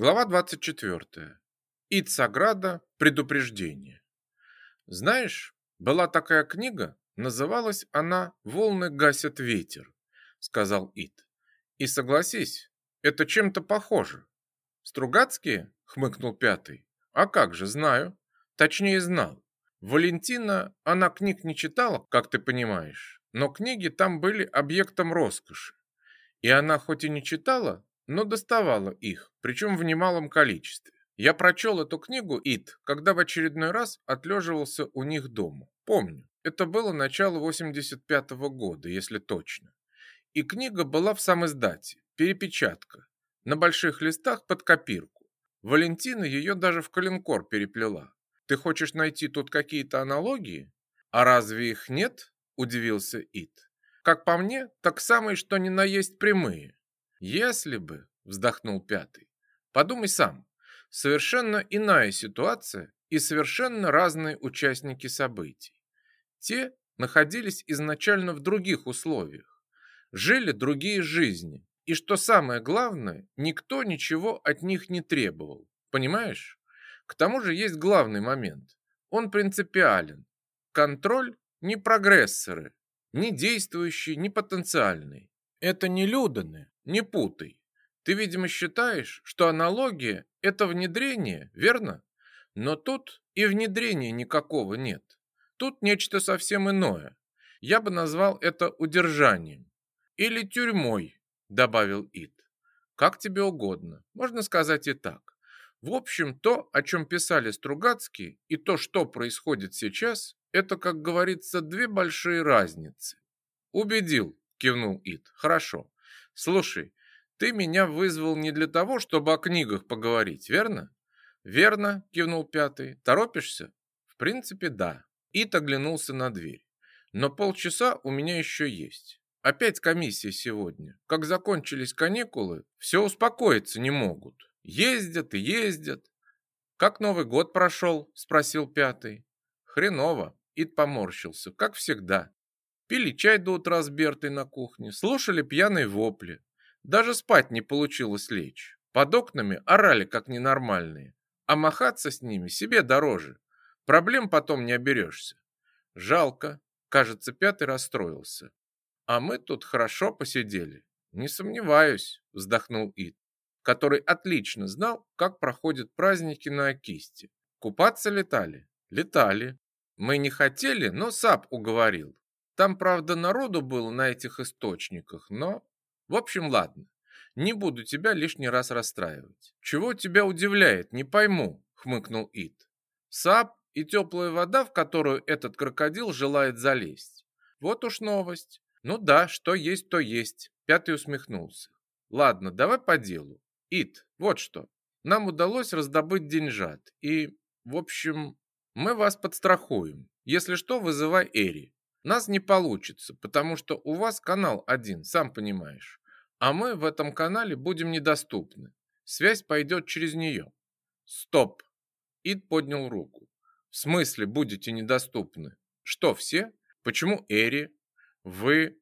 Глава 24. Ицаграда. Предупреждение. Знаешь, была такая книга, называлась она «Волны гасят ветер», сказал Ит. И согласись, это чем-то похоже. Стругацкие? хмыкнул пятый. А как же, знаю. Точнее, знал. Валентина, она книг не читала, как ты понимаешь, но книги там были объектом роскоши. И она хоть и не читала, но доставала их, причем в немалом количестве. Я прочел эту книгу «Ит», когда в очередной раз отлеживался у них дома. Помню, это было начало 85 -го года, если точно. И книга была в самой сдате, перепечатка, на больших листах под копирку. Валентина ее даже в коленкор переплела. Ты хочешь найти тут какие-то аналогии? А разве их нет? Удивился Ит. Как по мне, так самые, что ни на есть прямые. Если бы, вздохнул пятый, подумай сам, совершенно иная ситуация и совершенно разные участники событий. Те находились изначально в других условиях, жили другие жизни, и что самое главное, никто ничего от них не требовал. Понимаешь? К тому же есть главный момент. Он принципиален. Контроль не прогрессоры, не действующие, не потенциальные. Это не Люданы, не путай. Ты, видимо, считаешь, что аналогия – это внедрение, верно? Но тут и внедрения никакого нет. Тут нечто совсем иное. Я бы назвал это удержанием. Или тюрьмой, добавил Ит. Как тебе угодно. Можно сказать и так. В общем, то, о чем писали Стругацкие, и то, что происходит сейчас, это, как говорится, две большие разницы. Убедил, кивнул Ит. Хорошо. Слушай, ты меня вызвал не для того, чтобы о книгах поговорить, верно? Верно, кивнул пятый. Торопишься? В принципе, да. Ит оглянулся на дверь. Но полчаса у меня еще есть. Опять комиссия сегодня. Как закончились каникулы, все успокоиться не могут. Ездят и ездят. Как Новый год прошел? Спросил пятый. Хреново. Ит поморщился, как всегда. Пили чай до утра с Бертой на кухне, слушали пьяные вопли. Даже спать не получилось лечь. Под окнами орали как ненормальные. А махаться с ними себе дороже. Проблем потом не оберешься. Жалко. Кажется, пятый расстроился. А мы тут хорошо посидели. Не сомневаюсь, вздохнул Ит, который отлично знал, как проходят праздники на Окисте. Купаться летали? Летали. Мы не хотели, но Сап уговорил. Там, правда, народу было на этих источниках, но... В общем, ладно. Не буду тебя лишний раз расстраивать. Чего тебя удивляет, не пойму, хмыкнул Ит. Сап и теплая вода, в которую этот крокодил желает залезть. Вот уж новость. Ну да, что есть, то есть. Пятый усмехнулся. Ладно, давай по делу. Ит, вот что. Нам удалось раздобыть деньжат. И, в общем, мы вас подстрахуем. Если что, вызывай Эри. Нас не получится, потому что у вас канал один, сам понимаешь. А мы в этом канале будем недоступны. Связь пойдет через нее. Стоп. Ид поднял руку. В смысле будете недоступны? Что, все? Почему Эри? Вы...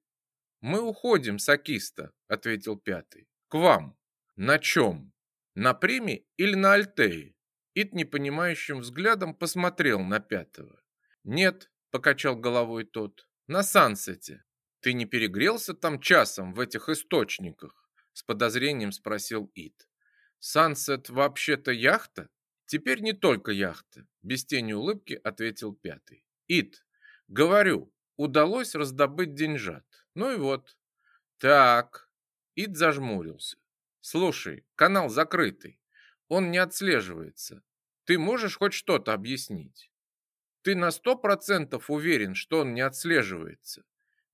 Мы уходим с Акиста, ответил пятый. К вам. На чем? На Приме или на Альтее? Ид непонимающим взглядом посмотрел на пятого. Нет, покачал головой тот. На Сансете. Ты не перегрелся там часом в этих источниках? С подозрением спросил Ит. Сансет вообще-то яхта? Теперь не только яхта, без тени улыбки ответил пятый. Ит, говорю, удалось раздобыть деньжат. Ну и вот. Так. Ит зажмурился. Слушай, канал закрытый. Он не отслеживается. Ты можешь хоть что-то объяснить? Ты на сто процентов уверен, что он не отслеживается?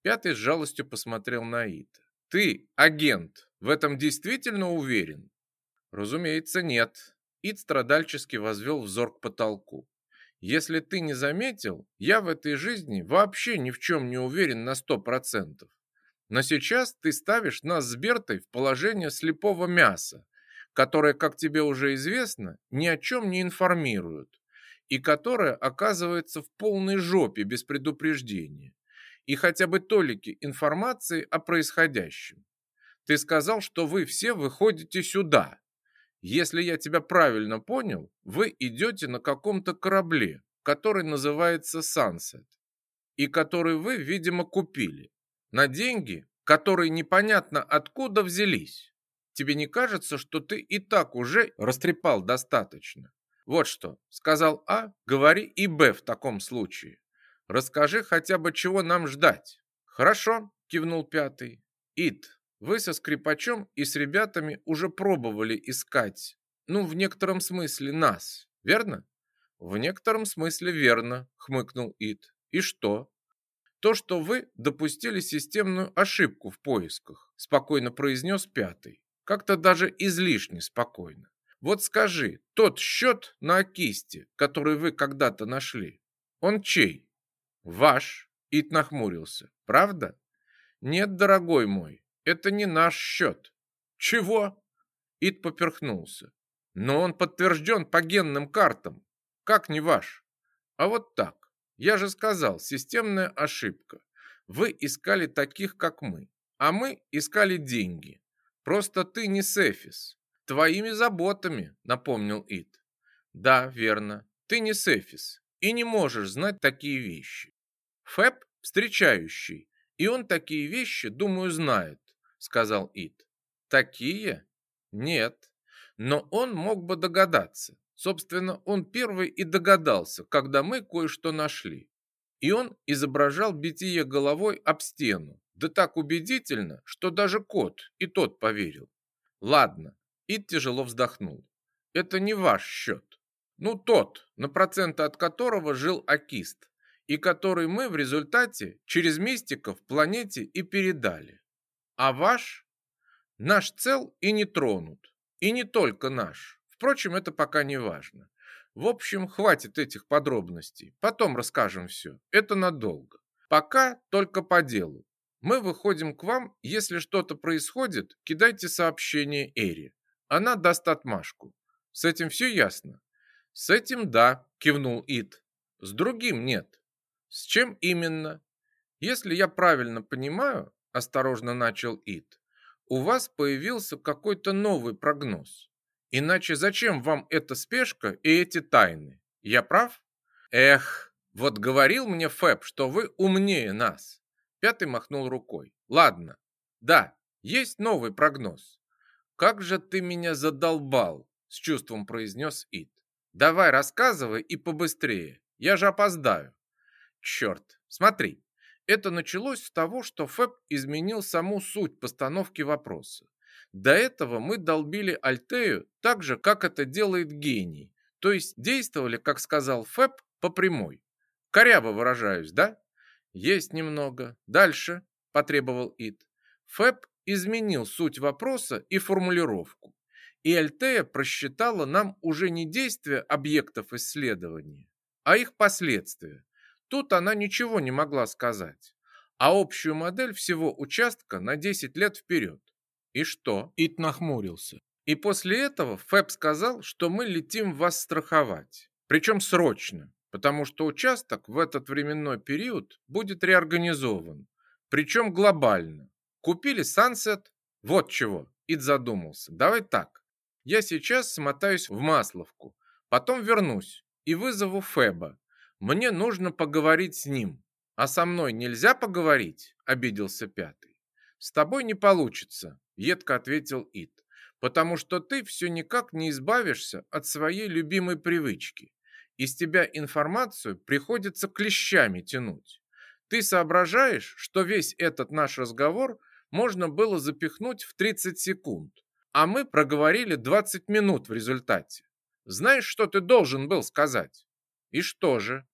Пятый с жалостью посмотрел на Ита. Ты, агент, в этом действительно уверен? Разумеется, нет. Ит страдальчески возвел взор к потолку. Если ты не заметил, я в этой жизни вообще ни в чем не уверен на сто процентов. Но сейчас ты ставишь нас с Бертой в положение слепого мяса, которое, как тебе уже известно, ни о чем не информируют и которая оказывается в полной жопе без предупреждения и хотя бы толики информации о происходящем. Ты сказал, что вы все выходите сюда. Если я тебя правильно понял, вы идете на каком-то корабле, который называется Sunset, и который вы, видимо, купили на деньги, которые непонятно откуда взялись. Тебе не кажется, что ты и так уже растрепал достаточно? Вот что, сказал А, говори и Б в таком случае. Расскажи хотя бы, чего нам ждать. Хорошо, кивнул пятый. Ит, вы со скрипачом и с ребятами уже пробовали искать, ну, в некотором смысле нас, верно? В некотором смысле верно, хмыкнул Ит. И что? То, что вы допустили системную ошибку в поисках, спокойно произнес пятый. Как-то даже излишне спокойно. Вот скажи, тот счет на Акисте, который вы когда-то нашли, он чей? Ваш, Ит нахмурился. Правда? Нет, дорогой мой, это не наш счет. Чего? Ит поперхнулся. Но он подтвержден по генным картам. Как не ваш? А вот так. Я же сказал, системная ошибка. Вы искали таких, как мы, а мы искали деньги. Просто ты не Сефис. Твоими заботами, напомнил Ит. Да, верно. Ты не Сефис и не можешь знать такие вещи. Фэб встречающий, и он такие вещи, думаю, знает, сказал Ит. Такие? Нет. Но он мог бы догадаться. Собственно, он первый и догадался, когда мы кое-что нашли. И он изображал битие головой об стену, да так убедительно, что даже кот и тот поверил. Ладно, Ид тяжело вздохнул. Это не ваш счет. Ну, тот, на проценты от которого жил Акист, и который мы в результате через мистиков планете и передали. А ваш? Наш цел и не тронут. И не только наш. Впрочем, это пока не важно. В общем, хватит этих подробностей. Потом расскажем все. Это надолго. Пока только по делу. Мы выходим к вам. Если что-то происходит, кидайте сообщение Эри. Она даст отмашку. С этим все ясно? С этим да, кивнул Ит. С другим нет. С чем именно? Если я правильно понимаю, осторожно начал Ит, у вас появился какой-то новый прогноз. Иначе зачем вам эта спешка и эти тайны? Я прав? Эх, вот говорил мне Фэб, что вы умнее нас. Пятый махнул рукой. Ладно. Да, есть новый прогноз. Как же ты меня задолбал, с чувством произнес Ит. Давай рассказывай и побыстрее. Я же опоздаю. Черт, смотри. Это началось с того, что Фэб изменил саму суть постановки вопроса. До этого мы долбили Альтею так же, как это делает гений, то есть действовали, как сказал Фэб, по прямой. Коряво выражаюсь, да? Есть немного. Дальше, потребовал Ит. Фэб изменил суть вопроса и формулировку. И Альтея просчитала нам уже не действия объектов исследования, а их последствия. Тут она ничего не могла сказать, а общую модель всего участка на 10 лет вперед. И что? Ит нахмурился. И после этого Фэб сказал, что мы летим вас страховать. Причем срочно, потому что участок в этот временной период будет реорганизован. Причем глобально. Купили Сансет. Вот чего. Ит задумался. Давай так. Я сейчас смотаюсь в Масловку. Потом вернусь и вызову Феба. Мне нужно поговорить с ним. А со мной нельзя поговорить? Обиделся пятый. С тобой не получится, едко ответил Ит, потому что ты все никак не избавишься от своей любимой привычки. Из тебя информацию приходится клещами тянуть. Ты соображаешь, что весь этот наш разговор можно было запихнуть в 30 секунд, а мы проговорили 20 минут в результате. Знаешь, что ты должен был сказать? И что же?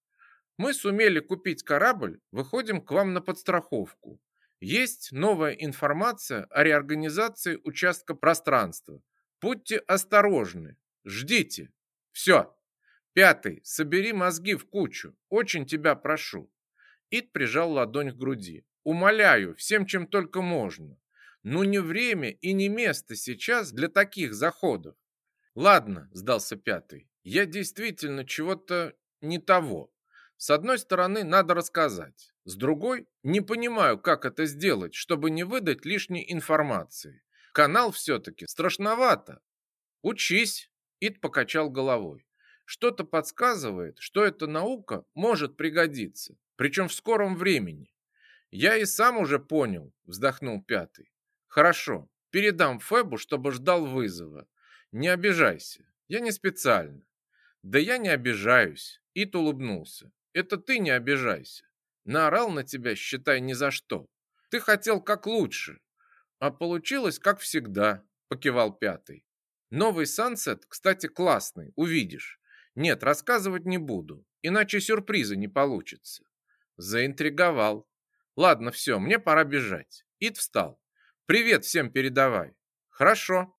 Мы сумели купить корабль, выходим к вам на подстраховку. Есть новая информация о реорганизации участка пространства. Будьте осторожны. Ждите. Все. Пятый. Собери мозги в кучу. Очень тебя прошу. Ид прижал ладонь к груди. Умоляю, всем, чем только можно. Ну не время и не место сейчас для таких заходов. Ладно, сдался пятый. Я действительно чего-то не того. С одной стороны, надо рассказать. С другой, не понимаю, как это сделать, чтобы не выдать лишней информации. Канал все-таки страшновато. Учись. Ит покачал головой. Что-то подсказывает, что эта наука может пригодиться, причем в скором времени. Я и сам уже понял, вздохнул пятый. Хорошо, передам Фебу, чтобы ждал вызова. Не обижайся, я не специально. Да я не обижаюсь, Ит улыбнулся. Это ты не обижайся. Наорал на тебя, считай, ни за что. Ты хотел как лучше, а получилось как всегда, покивал пятый. Новый Сансет, кстати, классный, увидишь. Нет, рассказывать не буду, иначе сюрприза не получится. Заинтриговал. Ладно, все, мне пора бежать. Ид встал. Привет всем передавай. Хорошо.